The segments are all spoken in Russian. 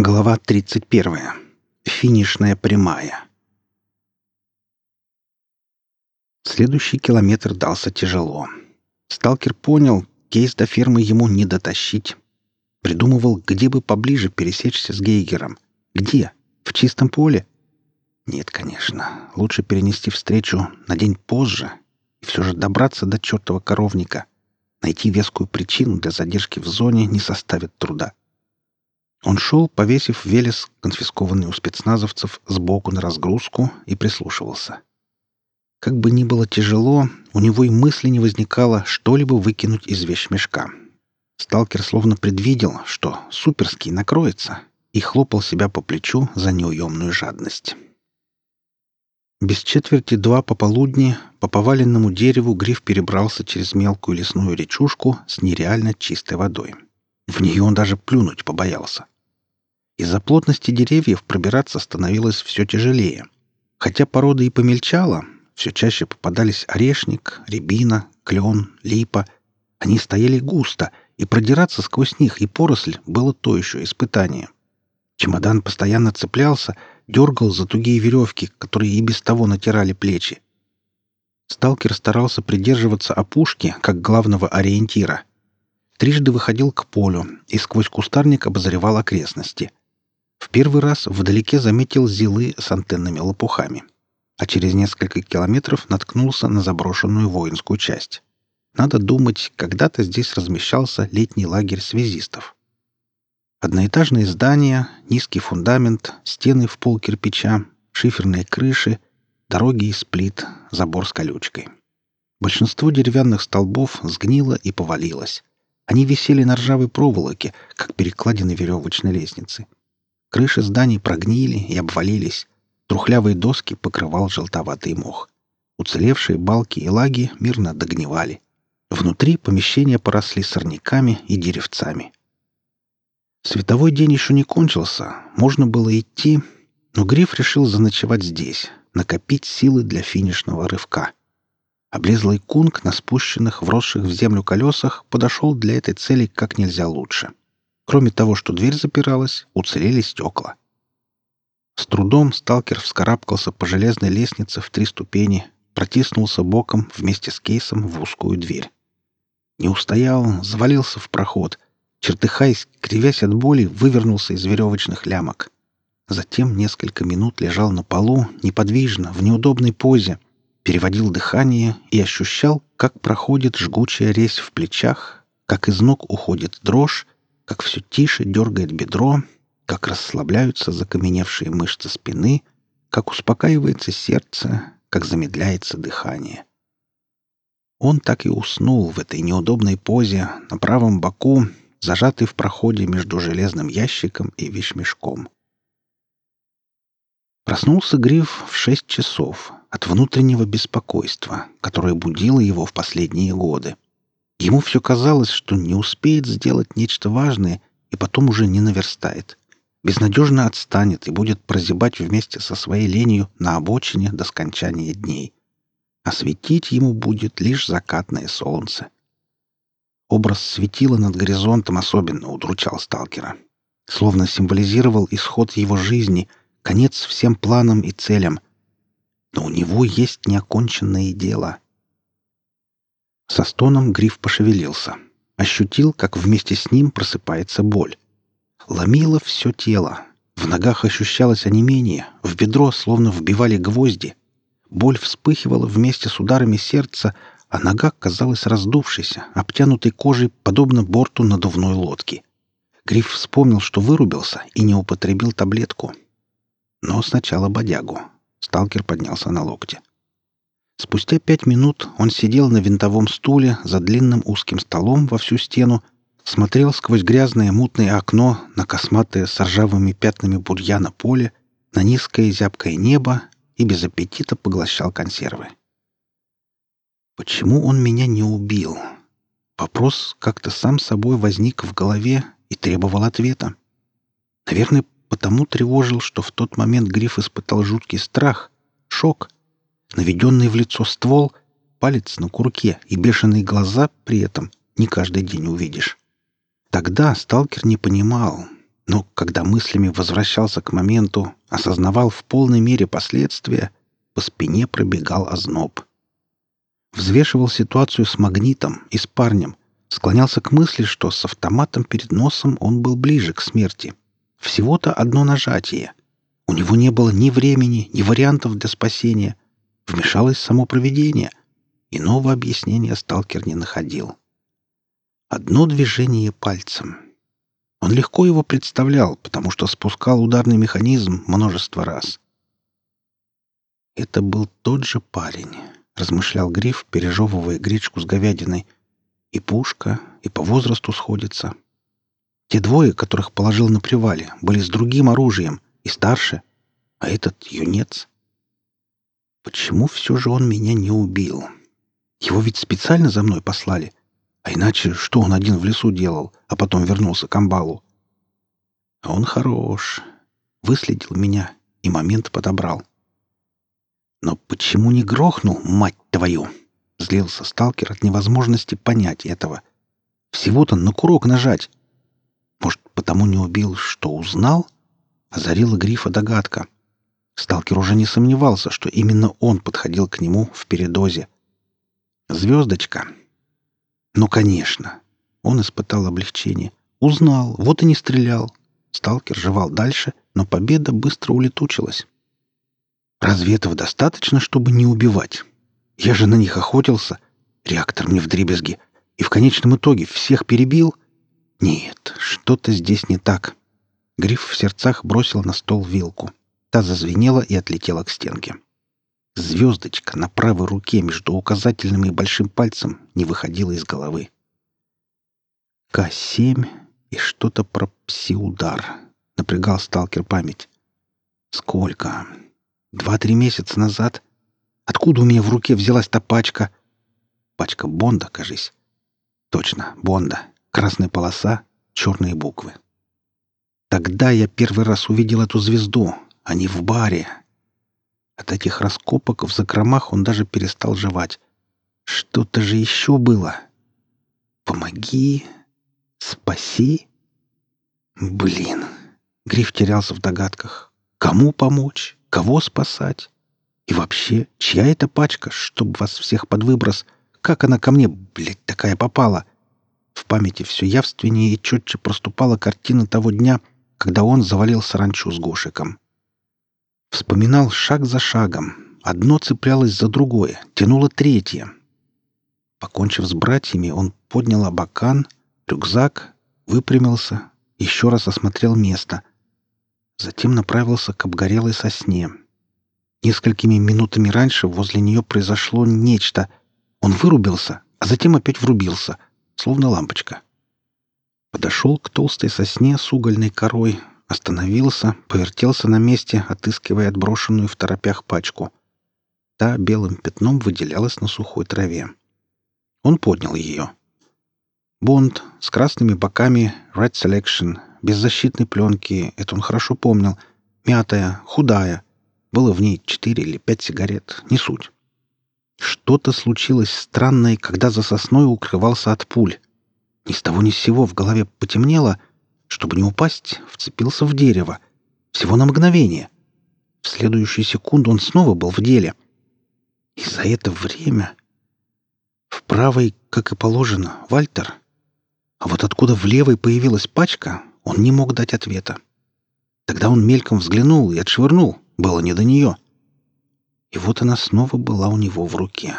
Глава 31. Финишная прямая. Следующий километр дался тяжело. Сталкер понял, кейс до фермы ему не дотащить. Придумывал, где бы поближе пересечься с Гейгером. Где? В чистом поле? Нет, конечно. Лучше перенести встречу на день позже и все же добраться до чертова коровника. Найти вескую причину для задержки в зоне не составит труда. Он шел, повесив велес, конфискованный у спецназовцев, сбоку на разгрузку и прислушивался. Как бы ни было тяжело, у него и мысли не возникало что-либо выкинуть из вещмешка. Сталкер словно предвидел, что суперский накроется, и хлопал себя по плечу за неуемную жадность. Без четверти два пополудни по поваленному дереву гриф перебрался через мелкую лесную речушку с нереально чистой водой. В нее он даже плюнуть побоялся. Из-за плотности деревьев пробираться становилось все тяжелее. Хотя порода и помельчала, все чаще попадались орешник, рябина, клен, липа. Они стояли густо, и продираться сквозь них и поросль было то еще испытание. Чемодан постоянно цеплялся, дергал за тугие веревки, которые и без того натирали плечи. Сталкер старался придерживаться опушки как главного ориентира. Трижды выходил к полю и сквозь кустарник обозревал окрестности. В первый раз вдалеке заметил зилы с антенными лопухами, а через несколько километров наткнулся на заброшенную воинскую часть. Надо думать, когда-то здесь размещался летний лагерь связистов. Одноэтажные здания, низкий фундамент, стены в пол кирпича, шиферные крыши, дороги из плит, забор с колючкой. Большинство деревянных столбов сгнило и повалилось. Они висели на ржавой проволоке, как перекладины веревочной лестницы. Крыши зданий прогнили и обвалились. Трухлявые доски покрывал желтоватый мох. Уцелевшие балки и лаги мирно догнивали. Внутри помещения поросли сорняками и деревцами. Световой день еще не кончился, можно было идти, но Гриф решил заночевать здесь, накопить силы для финишного рывка. Облезлый кунг на спущенных, вросших в землю колесах подошел для этой цели как нельзя лучше. Кроме того, что дверь запиралась, уцелели стекла. С трудом сталкер вскарабкался по железной лестнице в три ступени, протиснулся боком вместе с кейсом в узкую дверь. Не устоял, завалился в проход. Чертыхаясь, кривясь от боли, вывернулся из веревочных лямок. Затем несколько минут лежал на полу, неподвижно, в неудобной позе, переводил дыхание и ощущал, как проходит жгучая резь в плечах, как из ног уходит дрожь, как все тише дергает бедро, как расслабляются закаменевшие мышцы спины, как успокаивается сердце, как замедляется дыхание. Он так и уснул в этой неудобной позе на правом боку, зажатый в проходе между железным ящиком и вещмешком. Проснулся Гриф в шесть часов от внутреннего беспокойства, которое будило его в последние годы. Ему все казалось, что не успеет сделать нечто важное и потом уже не наверстает. Безнадежно отстанет и будет прозябать вместе со своей ленью на обочине до скончания дней. А светить ему будет лишь закатное солнце. Образ светила над горизонтом особенно удручал сталкера. Словно символизировал исход его жизни, конец всем планам и целям. Но у него есть неоконченное дело — со стоном гриф пошевелился. Ощутил, как вместе с ним просыпается боль. Ломило все тело. В ногах ощущалось онемение, в бедро словно вбивали гвозди. Боль вспыхивала вместе с ударами сердца, а нога казалась раздувшейся, обтянутой кожей, подобно борту надувной лодки. Гриф вспомнил, что вырубился и не употребил таблетку. Но сначала бодягу. Сталкер поднялся на локте. Спустя пять минут он сидел на винтовом стуле за длинным узким столом во всю стену, смотрел сквозь грязное мутное окно на косматое с ржавыми пятнами бурьяна поле, на низкое зябкое небо и без аппетита поглощал консервы. Почему он меня не убил? Вопрос как-то сам собой возник в голове и требовал ответа. Наверное, потому тревожил, что в тот момент Гриф испытал жуткий страх, шок — наведенный в лицо ствол, палец на курке и бешеные глаза при этом не каждый день увидишь. Тогда сталкер не понимал, Но когда мыслями возвращался к моменту, осознавал в полной мере последствия, по спине пробегал озноб. Взвешивал ситуацию с магнитом и с парнем, склонялся к мысли, что с автоматом перед носом он был ближе к смерти. Всего-то одно нажатие. У него не было ни времени, ни вариантов для спасения. Вмешалось само провидение. Иного объяснения сталкер не находил. Одно движение пальцем. Он легко его представлял, потому что спускал ударный механизм множество раз. Это был тот же парень, размышлял Гриф, пережевывая гречку с говядиной. И пушка, и по возрасту сходится. Те двое, которых положил на привале, были с другим оружием и старше, а этот юнец. Почему все же он меня не убил? Его ведь специально за мной послали. А иначе что он один в лесу делал, а потом вернулся к амбалу? А он хорош. Выследил меня и момент подобрал. Но почему не грохнул, мать твою? Злился сталкер от невозможности понять этого. Всего-то на курок нажать. Может, потому не убил, что узнал? Озарила Грифа догадка. Сталкер уже не сомневался, что именно он подходил к нему в передозе. Звездочка. Ну, конечно. Он испытал облегчение. Узнал, вот и не стрелял. Сталкер жевал дальше, но победа быстро улетучилась. Разве этого достаточно, чтобы не убивать? Я же на них охотился. Реактор мне вдребезги. И в конечном итоге всех перебил? Нет, что-то здесь не так. Гриф в сердцах бросил на стол вилку. Та зазвенела и отлетела к стенке. Звездочка на правой руке между указательным и большим пальцем не выходила из головы. К-7 и что-то про пси-удар. Напрягал сталкер память. Сколько? Два-три месяца назад? Откуда у меня в руке взялась та пачка? Пачка Бонда, кажись. Точно, Бонда. Красная полоса, черные буквы. Тогда я первый раз увидел эту звезду, а не в баре. От этих раскопок в закромах он даже перестал жевать. Что-то же еще было. Помоги, спаси. Блин. Гриф терялся в догадках. Кому помочь? Кого спасать? И вообще, чья это пачка, чтоб вас всех под выброс? Как она ко мне, блядь, такая попала? — в памяти все явственнее и четче проступала картина того дня, когда он завалил саранчу с Гошиком. Вспоминал шаг за шагом. Одно цеплялось за другое, тянуло третье. Покончив с братьями, он поднял абакан, рюкзак, выпрямился, еще раз осмотрел место. Затем направился к обгорелой сосне. Несколькими минутами раньше возле нее произошло нечто. Он вырубился, а затем опять врубился — словно лампочка. Подошел к толстой сосне с угольной корой, остановился, повертелся на месте, отыскивая отброшенную в торопях пачку. Та белым пятном выделялась на сухой траве. Он поднял ее. Бонд с красными боками Red Selection, без защитной пленки, это он хорошо помнил, мятая, худая. Было в ней четыре или пять сигарет, не суть. Что-то случилось странное, когда за сосной укрывался от пуль. Ни с того ни с сего в голове потемнело, чтобы не упасть, вцепился в дерево. Всего на мгновение. В следующую секунду он снова был в деле. И за это время... В правой, как и положено, Вальтер. А вот откуда в левой появилась пачка, он не мог дать ответа. Тогда он мельком взглянул и отшвырнул. Было не до нее. — и вот она снова была у него в руке.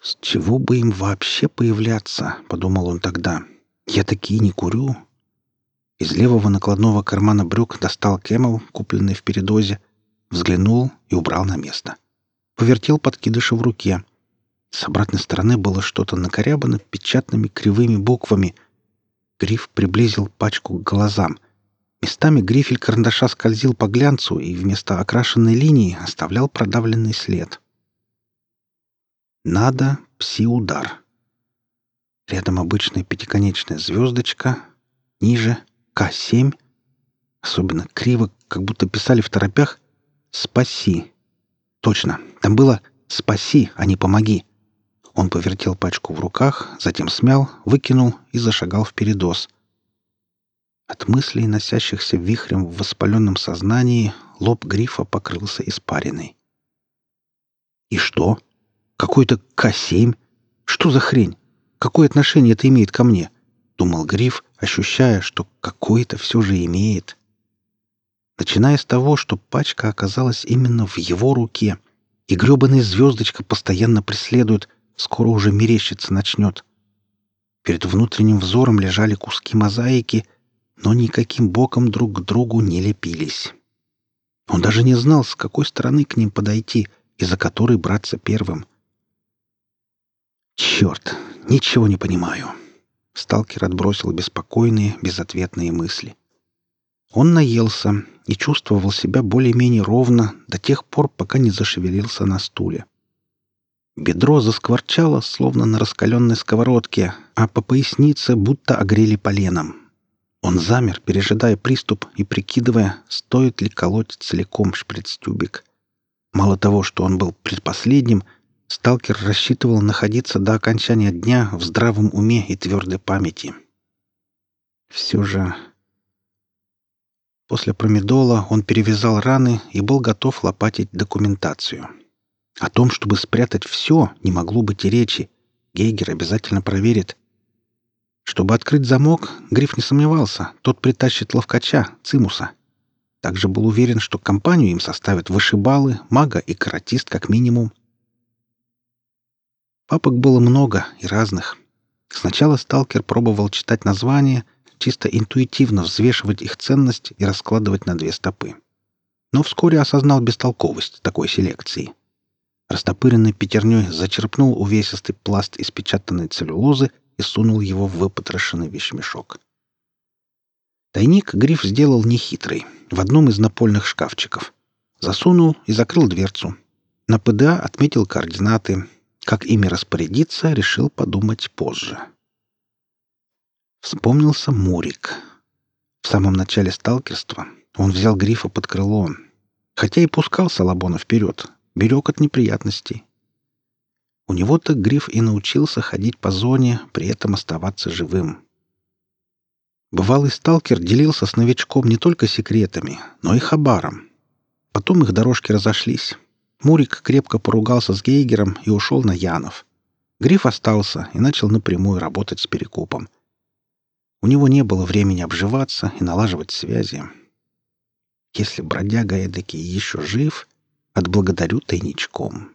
«С чего бы им вообще появляться?» — подумал он тогда. «Я такие не курю». Из левого накладного кармана брюк достал Camel, купленный в передозе, взглянул и убрал на место. Повертел подкидыша в руке. С обратной стороны было что-то накорябано печатными кривыми буквами. Гриф приблизил пачку к глазам — Местами грифель карандаша скользил по глянцу и вместо окрашенной линии оставлял продавленный след. Надо пси-удар. Рядом обычная пятиконечная звездочка, ниже К7. Особенно криво, как будто писали в торопях «Спаси». Точно, там было «Спаси, а не помоги». Он повертел пачку в руках, затем смял, выкинул и зашагал впередос — От мыслей, носящихся вихрем в воспаленном сознании, лоб грифа покрылся испариной. «И что? Какой-то К-7? Что за хрень? Какое отношение это имеет ко мне?» — думал гриф, ощущая, что какое-то все же имеет. Начиная с того, что пачка оказалась именно в его руке, и грёбаная звездочка постоянно преследует, скоро уже мерещиться начнет. Перед внутренним взором лежали куски мозаики, но никаким боком друг к другу не лепились. Он даже не знал, с какой стороны к ним подойти и за которой браться первым. «Черт, ничего не понимаю!» Сталкер отбросил беспокойные, безответные мысли. Он наелся и чувствовал себя более-менее ровно до тех пор, пока не зашевелился на стуле. Бедро заскворчало, словно на раскаленной сковородке, а по пояснице будто огрели поленом. Он замер, пережидая приступ и прикидывая, стоит ли колоть целиком шприц-тюбик. Мало того, что он был предпоследним, сталкер рассчитывал находиться до окончания дня в здравом уме и твердой памяти. Все же... После промедола он перевязал раны и был готов лопатить документацию. О том, чтобы спрятать все, не могло быть и речи. Гейгер обязательно проверит, чтобы открыть замок, Гриф не сомневался, тот притащит ловкача, Цимуса. Также был уверен, что компанию им составят вышибалы, мага и каратист как минимум. Папок было много и разных. Сначала сталкер пробовал читать названия, чисто интуитивно взвешивать их ценность и раскладывать на две стопы. Но вскоре осознал бестолковость такой селекции. Растопыренной пятерней зачерпнул увесистый пласт испечатанной целлюлозы и сунул его в выпотрошенный вещмешок. Тайник Гриф сделал нехитрый, в одном из напольных шкафчиков. Засунул и закрыл дверцу. На ПДА отметил координаты. Как ими распорядиться, решил подумать позже. Вспомнился Мурик. В самом начале сталкерства он взял Грифа под крыло, хотя и пускал Салабона вперед, берег от неприятностей. У него-то Гриф и научился ходить по зоне, при этом оставаться живым. Бывалый сталкер делился с новичком не только секретами, но и хабаром. Потом их дорожки разошлись. Мурик крепко поругался с Гейгером и ушел на Янов. Гриф остался и начал напрямую работать с Перекупом. У него не было времени обживаться и налаживать связи. Если бродяга эдакий еще жив, отблагодарю тайничком.